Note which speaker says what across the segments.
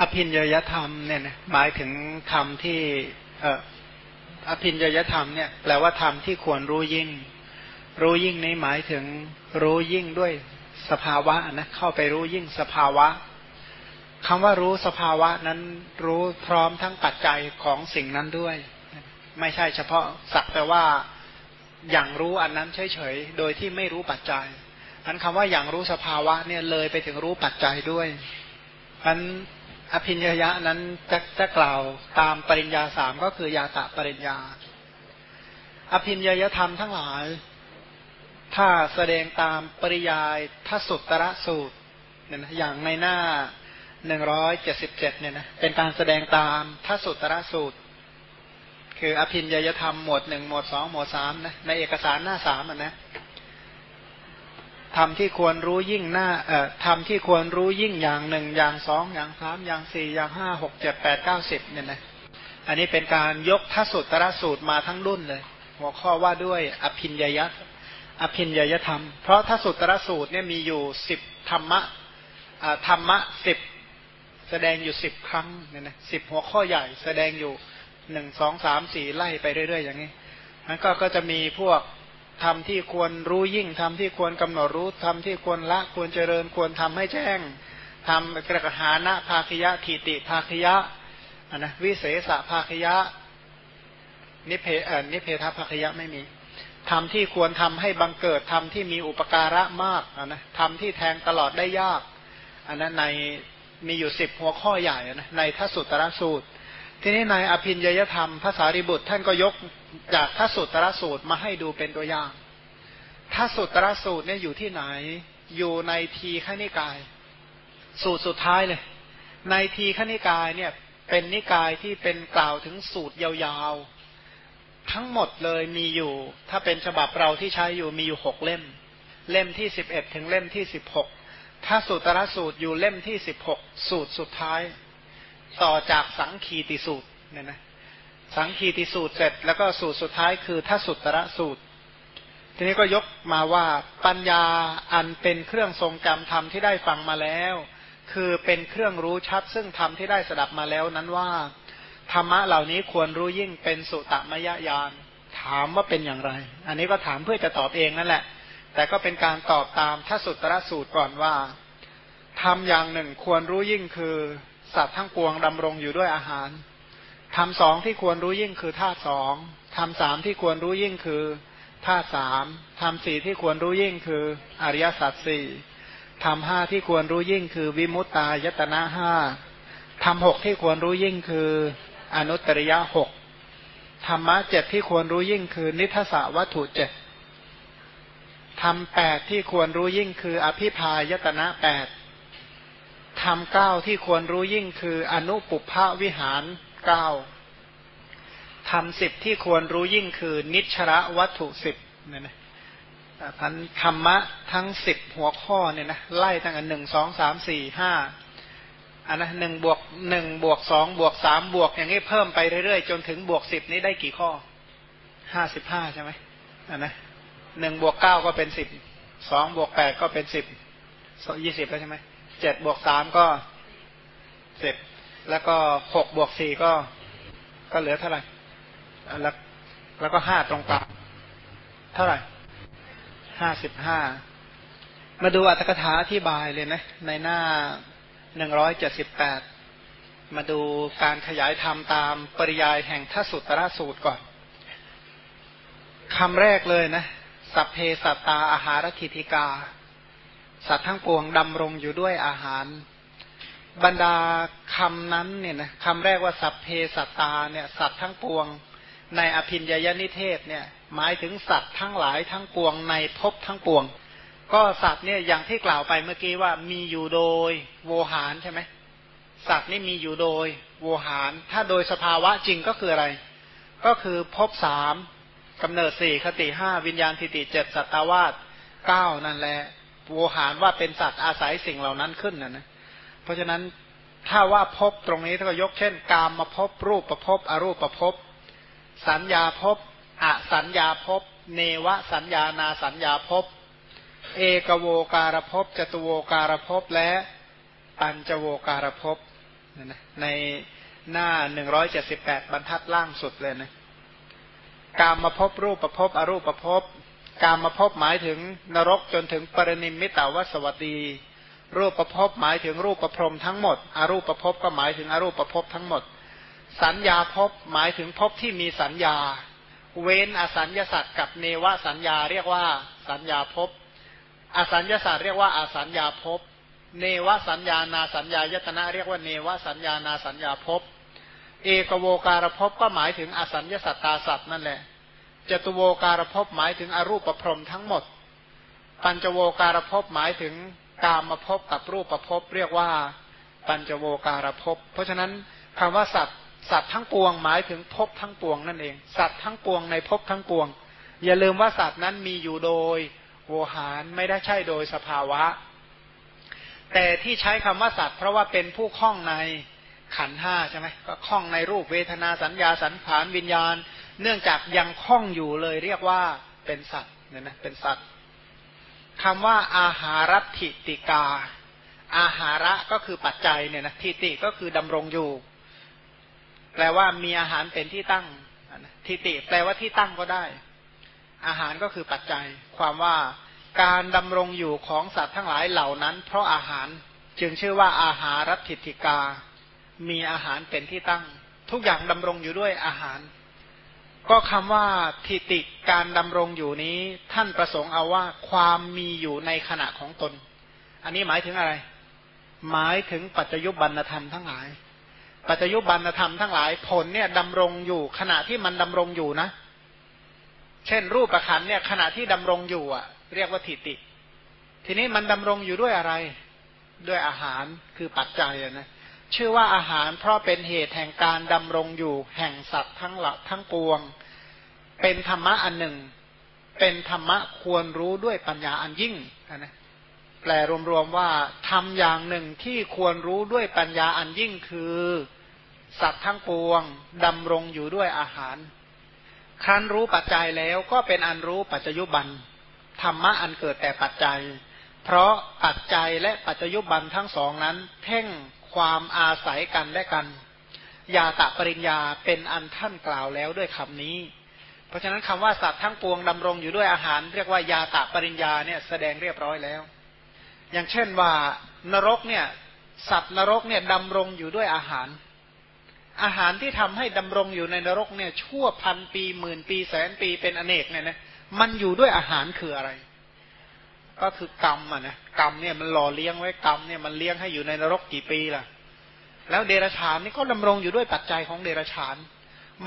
Speaker 1: อภินยยธรรมเนี่ยนะหมายถึงธรรมที่เออภินยยธรรมเนี่ยแปลว่าธรรมที่ควรรู้ยิ่ง รู้ยิ่งนี้หมายถึงรู้ยิ่งด้วยสภาวะนะเข้าไปรู้ยิ่งสภาวะคำว่ารู้สภาวะนั้นรู้พร้อมทั้งปัจจัยของสิ่งนั้นด้วย ไม่ใช่เฉพาะสักแต่ว่าอย่างรู้อันนั้นเฉยๆโดยที่ไม่รู้ปัจจัยอันคำว่าอย่างรู้สภาวะเนี่ยเลยไปถึงรู้ปัจจัยด้วยอัน อภิญญะนั้นจะจะกล่าวตามปริญญาสามก็คือยาตะปริญญา อภิญญยธรรมทั้งหลาย ถ้าแสดงตามปริยายทัสุตระสูตรเนี่ยนะอย่างในหน้าหนึ่งร้อยเจ็ดสิบเจ็ดเนี่ยนะเป็นการแสดงตามทัสุตระสูตร คืออภิญญยธรรมหมวดหนึ่งหมวดสองหมวดสามนะในเอกสารหน้าสามอะนะ ธรรมที่ควรรู้ยิ่งหน้าเอ่อธรรมที่ควรรู้ยิ่งอย่างหนึ่งอย่างสองอย่างสามอย่างสี่อย่างห้าหกเจ็ดแปดเก้าสิบเนี่ยนะอันนี้เป็นการยกทัสุตรสูตรมาทั้งรุ่นเลย หัวข้อว่าด้วยอภินยยะอภินยยธรรม เพราะทัสุตรสูตรเนี่ยมีอยู่สิบธรรมะธรรมะสิบแสดงอยู่สิบครั้งเนี่ยนะสิบหัวข้อใหญ่แสดงอยู่หนึ่งสองสามสี่ไล่ไปเรื่อย ๆ อย่างนี้มันก็ก็จะมีพวก ทำที่ควรรู้ยิ่งทำที่ควรกำหนดรู้ทำที่ควรละควรเจริญควรทำให้แจ้งทำกระหานะภาคยะทีติภาคยะนะวิเศษภาคยะนิเพเอนิเพทภาคยะไม่มีทำที่ควรทำให้บังเกิดทำที่มีอุปการะมากนะทำที่แทงตลอดได้ยากอันนั้นในมีอยู่สิบหัวข้อใหญ่นะในทัสุตรสูตร ทีนี้ในอภินยยธรรมภาษาริบุตรท่านก็ยกจากทัสุตรสูตรมาให้ดูเป็นตัวอย่างทัสุตรสูตรเนี่ยอยู่ที่ไหน อยู่ในทีฆนิกาย สูตรสุดท้ายเลย ในทีฆนิกายเนี่ยเป็นนิกายที่เป็นกล่าวถึงสูตรยาวๆ ทั้งหมดเลยมีอยู่ ถ้าเป็นฉบับเราที่ใช้อยู่มีอยู่หกเล่ม เล่มที่สิบเอ็ดถึงเล่มที่สิบหกถ้าสุตรสูตรอยู่เล่มที่สิบหกสูตรสุดท้าย ต่อจากสังคีติสูตรเนี่ยนะสังคีติสูตรเสร็จ แล้วก็สูตรสุดท้ายคือทัสุตระสูตร ทีนี้ก็ยกมาว่าปัญญาอันเป็นเครื่องทรงจำธรรมที่ได้ฟังมาแล้ว คือเป็นเครื่องรู้ชัด ซึ่งธรรมที่ได้สดับมาแล้วนั้นว่า ธรรมะเหล่านี้ควรรู้ยิ่งเป็นสุตมยญาณถามว่าเป็นอย่างไร อันนี้ก็ถามเพื่อจะตอบเองนั่นแหละ แต่ก็เป็นการตอบตามทัสุตระสูตรก่อนว่าทำอย่างหนึ่งควรรู้ยิ่งคือ สัตว์ทั้งปวงดำรงอยู่ด้วยอาหารทำสองที่ควรรู้ยิ่งคือธาตุสองทำสามที่ควรรู้ยิ่งคือธาตุสามทำสี่ที่ควรรู้ยิ่งคืออริยสัจสี่ทำห้าที่ควรรู้ยิ่งคือวิมุตตายตนะห้าทำหกที่ควรรู้ยิ่งคืออนุตริยะหกธรรมะเจ็ดที่ควรรู้ยิ่งคือนิทศวัตถุเจ็ดทำแปดที่ควรรู้ยิ่งคืออภิพายตนะแปด ธรรมเก้าที่ควรรู้ยิ่งคืออนุปุพาวิหารเก้าธรรมสิบที่ควรรู้ยิ่งคือ นิชระวัตถุสิบเนี่ยนะพันธรรมะทั้งสิบหัวข้อเนี่ยนะไล่ตั้งแต่หนึ่งสองสามสี่ห้าอันนะหนึ่งบวกหนึ่งบวกสองบวกสามบวกอย่างนี้เพิ่มไปเรื่อยๆ จนถึงบวกสิบนี้ได้กี่ข้อห้าสิบห้าใช่ไหมอันนะหนึ่งบวกเก้าก็เป็นสิบสองบวกแปดก็เป็นสิบยี่สิบแล้วใช่ไหม เจ็ดบวกสามก็สิบแล้วก็หกบวกสี่ก็ก็เหลือเท่าไหร่แล้วแล้วก็ห้าตรงกลางเท่าไหร่ห้าสิบห้ามาดูอัตถกถาอธิบายเลยนะ ในหน้าหนึ่งร้อยเจ็ดสิบแปดมาดูการขยายธรรมตามปริยายแห่งทสุตระสูตรก่อนคำแรกเลยนะ สัพเพสัตตาอาหารคิธิกา สัตว์ทั้งปวงดำรงอยู่ด้วยอาหาร บรรดาคำนั้นเนี่ยนะคำแรกว่าสัพเพสัตตาเนี่ยสัตว์ทั้งปวง ในอภินญยนิเทศเนี่ยหมายถึงสัตว์ทั้งหลายทั้งปวงในภพทั้งปวง ก็สัตว์เนี่ยอย่างที่กล่าวไปเมื่อกี้ว่ามีอยู่โดยโวหารใช่ไหมสัตว์นี่มีอยู่โดยโวหาร ถ้าโดยสภาวะจริงก็คืออะไร ก็คือภพสามกำเนิดสี่คติห้าวิญญาณทิติเจ็ดสัตวาสเก้านั่นแหละ โวหารว่าเป็นสัตว์อาศัยสิ่งเหล่านั้นขึ้นนะนะ เพราะฉะนั้นถ้าว่าพบตรงนี้ถ้าก็ยกเช่น กามมาพบรูปประพบอรูปประพบสัญญาพบอสัญญาพบเนวสัญญานาสัญญาพบเอกโวการพบจตุโวการพบและปัญจโวการพบในหน้าหนึ่งร้อยเจ็ดสิบแปดบรรทัดล่างสุดเลยนะ กามมาพบรูปประพบอรูปประพบ กามมาพบหมายถึงนรกจนถึงปรินิมิตาวสวัสดี รูปประพบหมายถึงรูปประพรมทั้งหมด อรูปประพบก็หมายถึงอรูปประพบทั้งหมด สัญญาพบหมายถึงพบที่มีสัญญา เว้นอสัญญาสัตว์กับเนวสัญญาเรียกว่าสัญญาพบอสัญญาสัตว์เรียกว่าอสัญญาพบเนวสัญญานาสัญญายตนะเรียกว่าเนวสัญญานาสัญญาภพ เอกโวการภพก็หมายถึงอสัญญาสัตตาสัตว์นั่นแหละ จตุโวการภพหมายถึงอรูปประพรมทั้งหมด ปัญจโวการภพหมายถึงกามมาภพกับรูปประพบเรียกว่าปัญจโวการภพเพราะฉะนั้นคำว่าสัตว์สัตว์ทั้งปวงหมายถึงภพทั้งปวงนั่นเอง สัตว์ทั้งปวงในภพทั้งปวง อย่าลืมว่าสัตว์นั้นมีอยู่โดยโวหารไม่ได้ใช่โดยสภาวะ แต่ที่ใช้คำว่าสัตว์ เพราะว่าเป็นผู้คล้องในขันห้าใช่ไหมก็คล้องในรูปเวทนาสัญญาสังขารวิญญาณ เนื่องจากยังคล้องอยู่เลยเรียกว่าเป็นสัตว์เนี่ยนะเป็นสัตว์คำว่าอาหารัติติกา อาหาระก็คือปัจจัยเนี่ยนะทิติก็คือดำรงอยู่ แปลว่ามีอาหารเป็นที่ตั้งทิติ แปลว่าที่ตั้งก็ได้ อาหารก็คือปัจจัย ความว่าการดำรงอยู่ของสัตว์ทั้งหลายเหล่านั้น เพราะอาหารจึงชื่อว่าอาหารรัติติกา มีอาหารเป็นที่ตั้ง ทุกอย่างดำรงอยู่ด้วยอาหาร ก็คำว่าทิติการดำรงอยู่นี้ ท่านประสงค์เอาว่าความมีอยู่ในขณะของตน อันนี้หมายถึงอะไร หมายถึงปัจจยุบันธรรมทั้งหลาย ปัจจยุบันธรรมทั้งหลายผลเนี่ยดำรงอยู่ขณะที่มันดำรงอยู่นะ เช่น รูปประคันเนี่ยขณะที่ดำรงอยู่อะ เรียกว่าทิติ ทีนี้มันดำรงอยู่ด้วยอะไร ด้วยอาหารคือปัจจัยนะ ชื่อว่าอาหารเพราะเป็นเหตุแห่งการดำรงอยู่แห่งสัตว์ทั้งหละทั้งปวง เป็นธรรมะอันหนึ่ง เป็นธรรมะควรรู้ด้วยปัญญาอันยิ่งนะแปลรวมๆว่าทำอย่างหนึ่งที่ควรรู้ด้วยปัญญาอันยิ่งคือ สัตว์ทั้งปวงดำรงอยู่ด้วยอาหาร ครั้นรู้ปัจจัยแล้วก็เป็นอันรู้ปัจจยุบันธรรมะอันเกิดแต่ปัจจัย เพราะปัจจัยและปัจจยุบันทั้งสองนั้น เพ่ง ความอาศัยกันและกัน ยาตะปริญญาเป็นอันท่านกล่าวแล้วด้วยคำนี้ เพราะฉะนั้นคำว่าสัตว์ทั้งปวงดำรงอยู่ด้วยอาหาร เรียกว่ายาตะปริญญาเนี่ยแสดงเรียบร้อยแล้ว อย่างเช่นว่านรกเนี่ยสัตว์นรกเนี่ยดำรงอยู่ด้วยอาหาร อาหารที่ทำให้ดำรงอยู่ในนรกเนี่ยชั่วพันปีหมื่นปีแสนปีเป็นอเนกเนี่ยนะมันอยู่ด้วยอาหารคืออะไร ก็คือกรรมอะนะกรรมเนี่ยมันหล่อเลี้ยงไว้กรรมเนี่ยมันเลี้ยงให้อยู่ในนรกกี่ปีล่ะ แล้วเดรัจฉานนี่ก็ดำรงอยู่ด้วยปัจจัยของเดรัจฉาน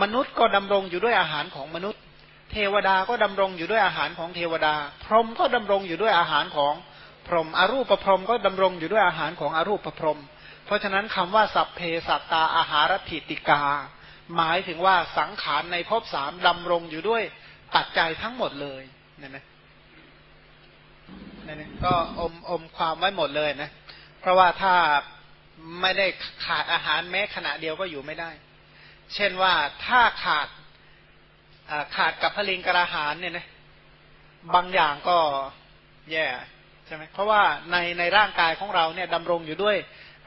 Speaker 1: มนุษย์ก็ดำรงอยู่ด้วยอาหารของมนุษย์ เทวดาก็ดำรงอยู่ด้วยอาหารของเทวดา พรหมก็ดำรงอยู่ด้วยอาหารของพรหมอรูปประพรหมก็ดำรงอยู่ด้วยอาหารของอรูปประพรหมเพราะฉะนั้นคำว่าสัพเพสัตตาอาหารถิติกา หมายถึงว่าสังขารในภพสามดำรงอยู่ด้วยปัจจัยทั้งหมดเลยเนี่ยนะ ก็อมอมความไว้หมดเลยนะ เพราะว่าถ้าไม่ได้ขาดอาหารแม้ขณะเดียวก็อยู่ไม่ได้ เช่นว่าถ้าขาดขาดกับพลิงกระหารเนี่ยนะบางอย่างก็แย่ใช่ไหมเพราะว่าในในร่างกายของเราเนี่ยดำรงอยู่ด้วย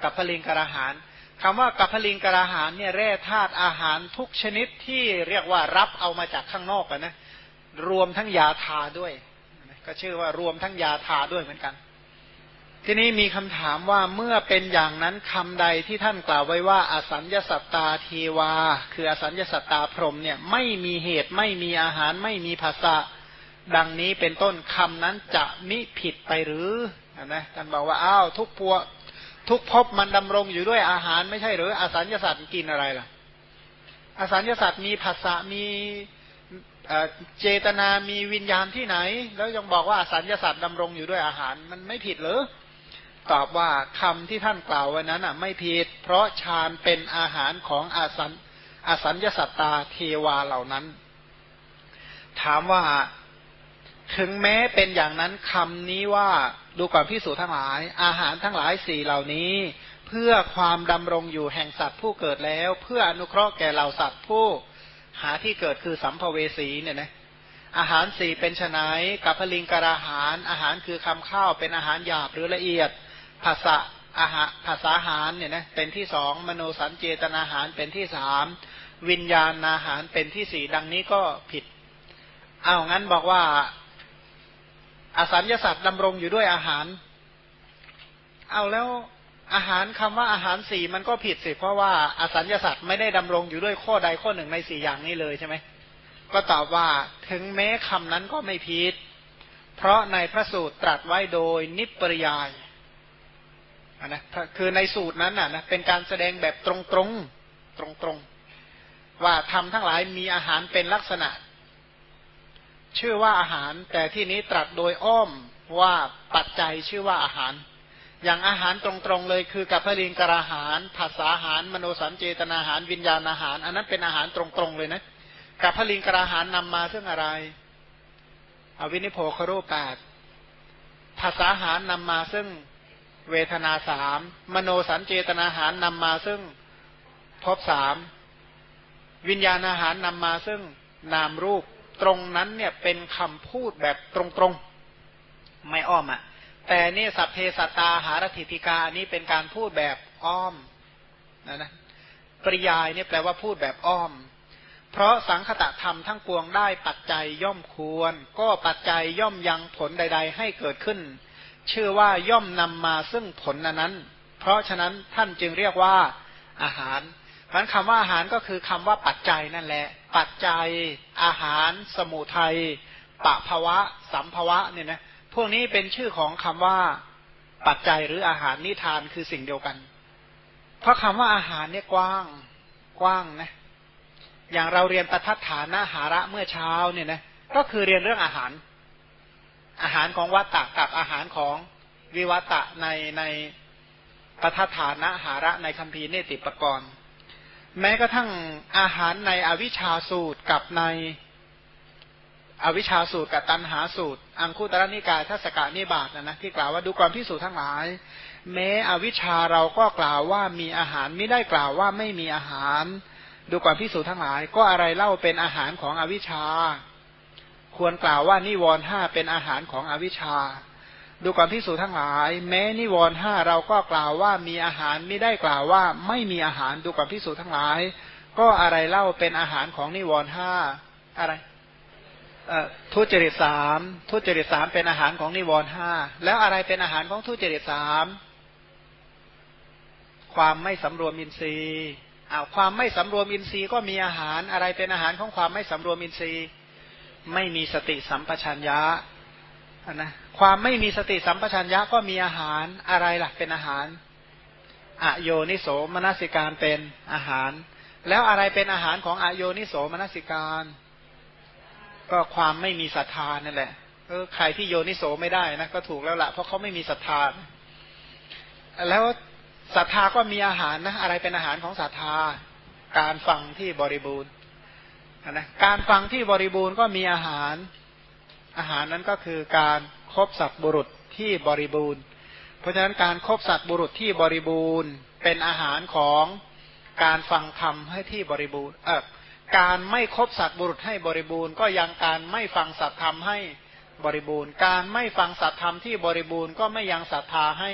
Speaker 1: กับพลิงกระหารคำว่ากับพลิงกระหารเนี่ยแร่ธาตุอาหารทุกชนิดที่เรียกว่ารับเอามาจากข้างนอกนะรวมทั้งยาทาด้วย ก็ชื่อว่ารวมทั้งยาทาด้วยเหมือนกัน ทีนี้มีคำถามว่าเมื่อเป็นอย่างนั้นคำใดที่ท่านกล่าวไว้ว่า อสัญญาสัตตาเทวา คืออสัญญาสัตตาพรหมเนี่ยไม่มีเหตุไม่มีอาหารไม่มีภาษาดังนี้เป็นต้นคำนั้นจะมิผิดไปหรือนะท่านบอกว่าอ้าวทุกพวทุกภพมันดำรงอยู่ด้วยอาหารไม่ใช่หรืออสัญญาสัตว์กินอะไรล่ะ อสัญญาสัตว์มีภาษามี เจตนามีวิญญาณที่ไหน แล้วยังบอกว่าสัญญาสัตว์ดำรงอยู่ด้วยอาหารมันไม่ผิดหรือตอบว่าคำที่ท่านกล่าวไว้นั้นอะ ไม่ผิด เพราะฌานเป็นอาหารของอาสัญอสัญญาสัตตาเทวาเหล่านั้น ถามว่าถึงแม้เป็นอย่างนั้นคำนี้ว่าดูก่อนพิสูจน์ทั้งหลาย อาหารทั้งหลายสี่เหล่านี้ เพื่อความดำรงอยู่แห่งสัตว์ผู้เกิดแล้ว เพื่ออนุเคราะห์แก่เหล่าสัตว์ผู้ หาที่เกิดคือสัมภเวสีเนี่ยนะอาหารสี่เป็นชนายกับพลิงกราหาร อาหารคือคำข้าวเป็นอาหารหยาบหรือละเอียดภาษะอาหารภาษาหารเนี่ยนะเป็นที่สองมโนสัญเจตนาหารเป็นที่สามวิญญาณอาหารเป็นที่สี่ดังนี้ก็ผิดเอางั้นบอกว่าอาสัญญาสัตว์ดำรงอยู่ด้วยอาหาร เอาแล้ว อาหารคำว่าอาหารสี่มันก็ผิดสิเพราะว่าอาสัญญาสัตว์ไม่ได้ดำรงอยู่ด้วยข้อใดข้อหนึ่งในสี่อย่างนี้เลยใช่ไหมก็ตอบว่าถึงแม้คำนั้นก็ไม่ผิด เพราะในพระสูตรตรัสไว้โดยนิปริยายนะคือในสูตรนั้นนะเป็นการแสดงแบบตรงตรงตรงตรงว่าทำทั้งหลายมีอาหารเป็นลักษณะ ชื่อว่าอาหาร แต่ที่นี้ตรัสโดยอ้อมว่าปัจจัยชื่อว่าอาหาร อย่างอาหารตรงๆเลยคือกับพลิงกราหารภาษาอาหาร มโนสัญเจตนาหาร วิญญาณอาหาร อันนั้นเป็นอาหารตรงๆเลยนะกับพลิงกราหารนำมาซึ่งอะไร อวินิโพครูแปดภาษาอาหารนำมาซึ่งเวทนาสามมโนสัญเจตนาหารนำมาซึ่งพบสามวิญญาณอาหารนำมาซึ่งนามรูปตรงนั้นเนี่ยเป็นคำพูดแบบตรงๆ ไม่อ้อมอะ่ะ แต่นี่สัพเพสัตตาหารถิติกาอันนี้เป็นการพูดแบบอ้อมนะนะปริยายนี่แปลว่าพูดแบบอ้อม เพราะสังคตะธรรมทั้งปวงได้ปัจจัยย่อมควร ก็ปัจจัยย่อมยังผลใด ๆ ให้เกิดขึ้น ชื่อว่าย่อมนำมาซึ่งผลนั้น เพราะฉะนั้นท่านจึงเรียกว่าอาหารเพันคำว่าอาหารก็คือคำว่าปัจจัยนั่นแหละ ปัจจัยอาหาร สมุทัยปะภวะ สัมภวะเนี่ยนะ พวกนี้เป็นชื่อของคำว่าปัจจัยหรืออาหารนิทานคือสิ่งเดียวกัน เพราะคำว่าอาหารเนี่ยกว้างกว้างนะ อย่างเราเรียนปทัฏฐานะหาระเมื่อเช้าเนี่ยนะ ก็คือเรียนเรื่องอาหาร อาหารของวัตตะกับอาหารของวิวัตะในในปทัฏฐานะหาระในคัมภีร์เนติปกรณ์ แม้กระทั่งอาหารในอวิชชาสูตรกับใน อวิชชาสูตรกับตันหาสูตร อังคุตรนิกายทัศกานิบาตนะนะที่กล่าวว่าดูความพิสูจน์ทั้งหลาย แม้อวิชชาเราก็กล่าวว่ามีอาหารไม่ได้กล่าวว่าไม่มีอาหาร ดูความพิสูจน์ทั้งหลาย ก็อะไรเล่าเป็นอาหารของอวิชชา ควรกล่าวว่านิวรณ์ห้าเป็นอาหารของอวิชชา ดูความพิสูจทั้งหลาย แม้นิวรณ์ห้าเราก็กล่าวว่ามีอาหารไม่ได้กล่าวว่าไม่มีอาหารดูความพิสูจทั้งหลาย ก็อะไรเล่าเป็นอาหารของนิวรณ์ห้าอะไร ทุจริตสามทุจริตสามเป็นอาหารของนิวรณ์ห้าแล้วอะไรเป็นอาหารของทุจริตสามความไม่สำรวมอินทรีย์อ้าวความไม่สำรวมอินทรีย์ก็มีอาหารอะไรเป็นอาหารของความไม่สำรวมอินทรีย์ ไม่มีสติสัมปชัญญะนะความไม่มีสติสัมปชัญญะก็มีอาหารอะไรล่ะเป็นอาหารอโยนิโสมนสิการเป็นอาหาร แล้วอะไรเป็นอาหารของอโยนิโสมนสิการ ก็ความไม่มีศรัทธานั่นแหละเออใครที่โยนิโสไม่ได้นะก็ถูกแล้วละ่ะ เพราะเขาไม่มีศรัทธา แล้วศรัทธาก็มีอาหารนะ อะไรเป็นอาหารของศรัทธา การฟังที่บริบูรณ์นะการฟังที่บริบูรณ์ก็มีอาหาร อาหารนั้นก็คือการครบสัตว์บุรุษที่บริบูรณ์ เพราะฉะนั้นการครบสัตว์บุรุษที่บริบูรณ์ เป็นอาหารของการฟังธรรมให้ที่บริบูรณ์ เออ การไม่คบสัตว์บุรุษให้บริบูรณ์ก็ยังการไม่ฟังสัตธรรมให้บริบูรณ์ การไม่ฟังสัตธรรมที่บริบูรณ์ก็ไม่ยังศรัทธาให้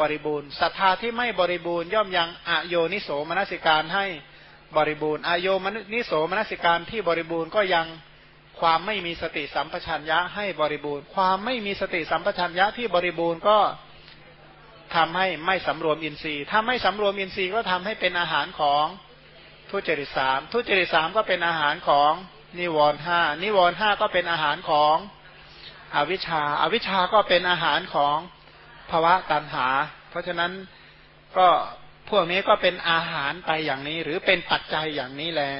Speaker 1: บริบูรณ์ศรัทธาที่ไม่บริบูรณ์ย่อมยังอโยนิโสมนสิการให้บริบูรณ์อโยมนิโสมนสิการที่บริบูรณ์ก็ยังความไม่มีสติสัมปชัญญะให้บริบูรณ์ ความไม่มีสติสัมปชัญญะที่บริบูรณ์ก็ทำให้ไม่สำรวมอินทรีย์ ถ้าไม่สำรวมอินทรีย์ก็ทำให้เป็นอาหารของ ทุจริตสามทุจริตสามก็เป็นอาหารของนิวรห้านิวรห้าก็เป็นอาหารของอวิชชาอาวิชชาก็เป็นอาหารของภวะตัณหา เพราะฉะนั้นก็พวกนี้ก็เป็นอาหารไปอย่างนี้ หรือเป็นปัจจัยอย่างนี้แหละ